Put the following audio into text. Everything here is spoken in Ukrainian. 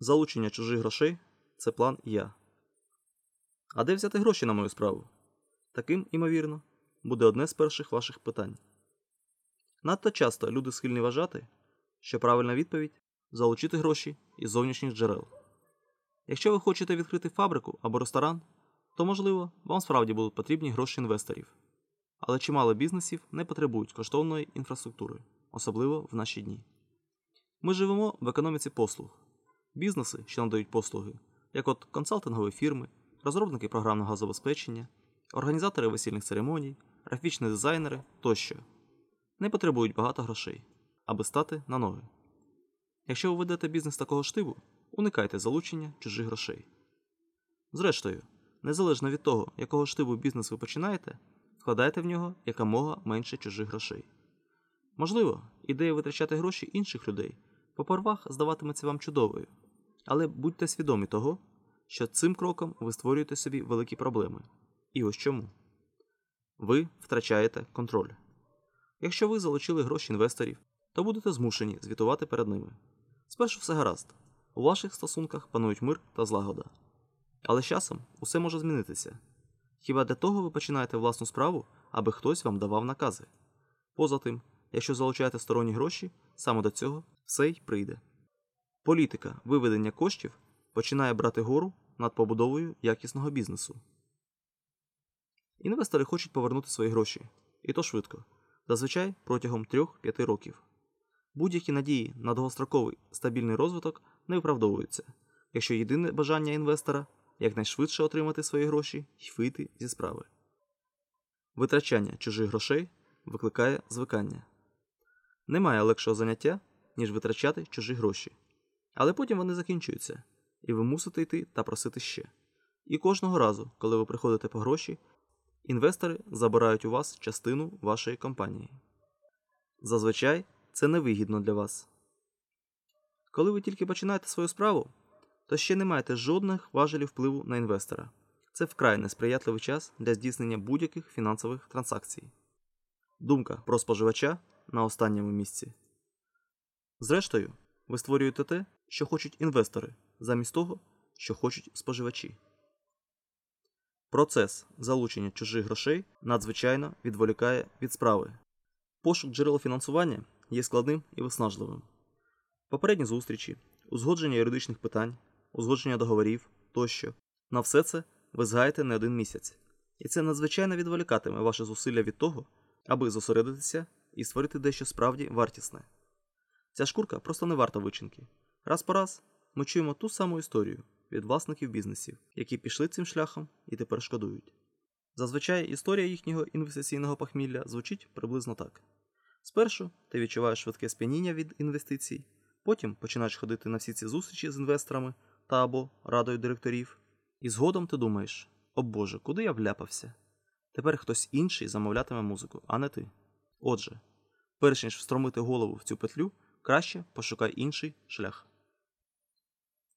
Залучення чужих грошей це план я. А де взяти гроші на мою справу? Таким, імовірно, буде одне з перших ваших питань. Надто часто люди схильні вважати, що правильна відповідь залучити гроші із зовнішніх джерел. Якщо ви хочете відкрити фабрику або ресторан, то, можливо, вам справді будуть потрібні гроші інвесторів. Але чимало бізнесів не потребують коштовної інфраструктури, особливо в наші дні. Ми живемо в економіці послуг. Бізнеси, що надають послуги, як от консалтингові фірми, розробники програмного забезпечення, організатори весільних церемоній, графічні дизайнери тощо, не потребують багато грошей, аби стати на ноги. Якщо ви ведете бізнес такого штибу, уникайте залучення чужих грошей. Зрештою, незалежно від того, якого штибу бізнес ви починаєте, вкладайте в нього якомога менше чужих грошей. Можливо, ідея витрачати гроші інших людей попервах здаватиметься вам чудовою, але будьте свідомі того, що цим кроком ви створюєте собі великі проблеми. І ось чому. Ви втрачаєте контроль. Якщо ви залучили гроші інвесторів, то будете змушені звітувати перед ними. Спершу все гаразд, у ваших стосунках панують мир та злагода. Але з часом усе може змінитися. Хіба для того ви починаєте власну справу, аби хтось вам давав накази? Поза тим, якщо залучаєте сторонні гроші, саме до цього все й прийде. Політика виведення коштів починає брати гору над побудовою якісного бізнесу. Інвестори хочуть повернути свої гроші, і то швидко, зазвичай протягом 3-5 років. Будь-які надії на довгостроковий стабільний розвиток не виправдовуються, якщо єдине бажання інвестора якнайшвидше отримати свої гроші і вийти зі справи. Витрачання чужих грошей викликає звикання. Немає легшого заняття, ніж витрачати чужі гроші. Але потім вони закінчуються, і ви мусите йти та просити ще. І кожного разу, коли ви приходите по гроші, інвестори забирають у вас частину вашої компанії. Зазвичай це невигідно для вас. Коли ви тільки починаєте свою справу, то ще не маєте жодних важелів впливу на інвестора. Це вкрай несприятливий час для здійснення будь-яких фінансових транзакцій. Думка про споживача на останньому місці. Зрештою, ви створюєте те, що хочуть інвестори, замість того, що хочуть споживачі. Процес залучення чужих грошей надзвичайно відволікає від справи. Пошук джерел фінансування є складним і виснажливим. Попередні зустрічі, узгодження юридичних питань, узгодження договорів тощо на все це ви згаєте не один місяць, і це надзвичайно відволікатиме ваше зусилля від того, аби зосередитися і створити дещо справді вартісне. Ця шкурка просто не варта вичинки. Раз по раз ми чуємо ту саму історію від власників бізнесів, які пішли цим шляхом і тепер шкодують. Зазвичай історія їхнього інвестиційного похмілля звучить приблизно так: спершу ти відчуваєш швидке сп'яніння від інвестицій, потім починаєш ходити на всі ці зустрічі з інвесторами та або радою директорів, і згодом ти думаєш: о Боже, куди я вляпався? Тепер хтось інший замовлятиме музику, а не ти. Отже, перш ніж встромити голову в цю петлю, краще пошукай інший шлях.